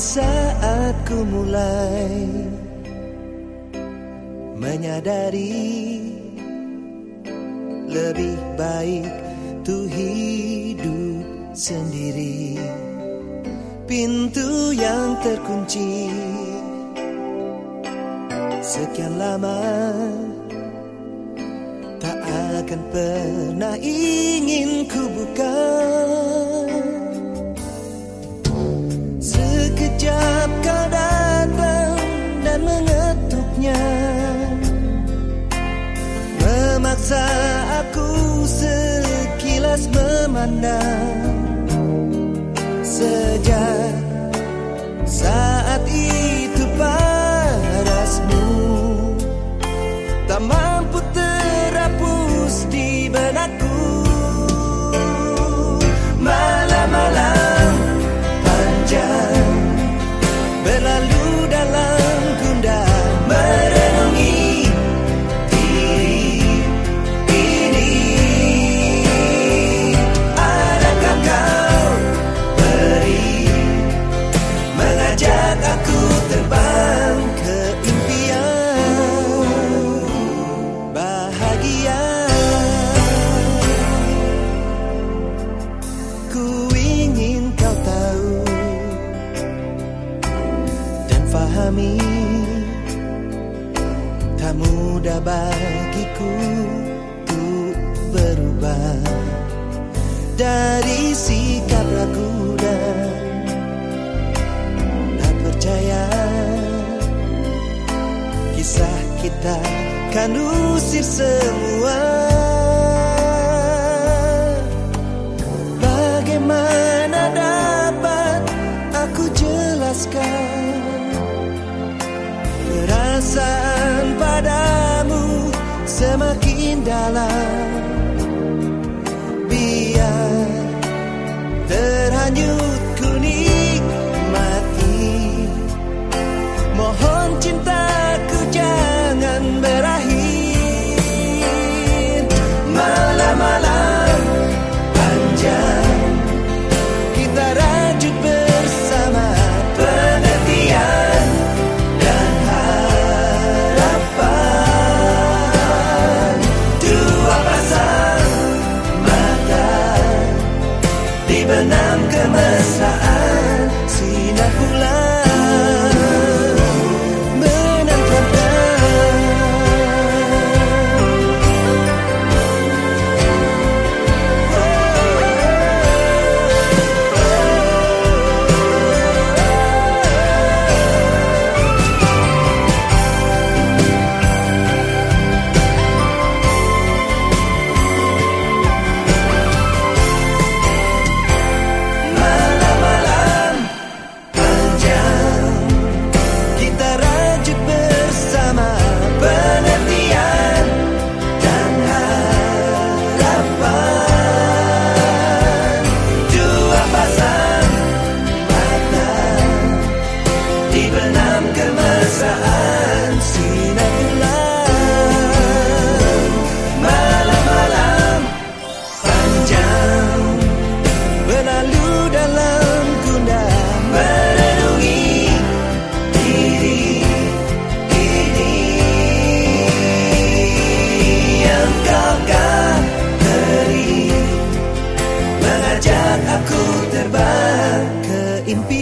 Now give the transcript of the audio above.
saat ku mulai menyadari lebih baik tu hidup sendiri. Pintu yang terkunci. Sekian lama tak akan pernah ingin ku buka mana dan fahami tak mudah bagiku untuk berubah. Dari sikap ragu dan tak percaya. Kisah kita kan usir semua la kenang kenang dibenam kemesraan sinar bulan malam-malam panjang berlalu dalam gundam merenungi diri ini yang kau beri mengajak aku terbang ke impian.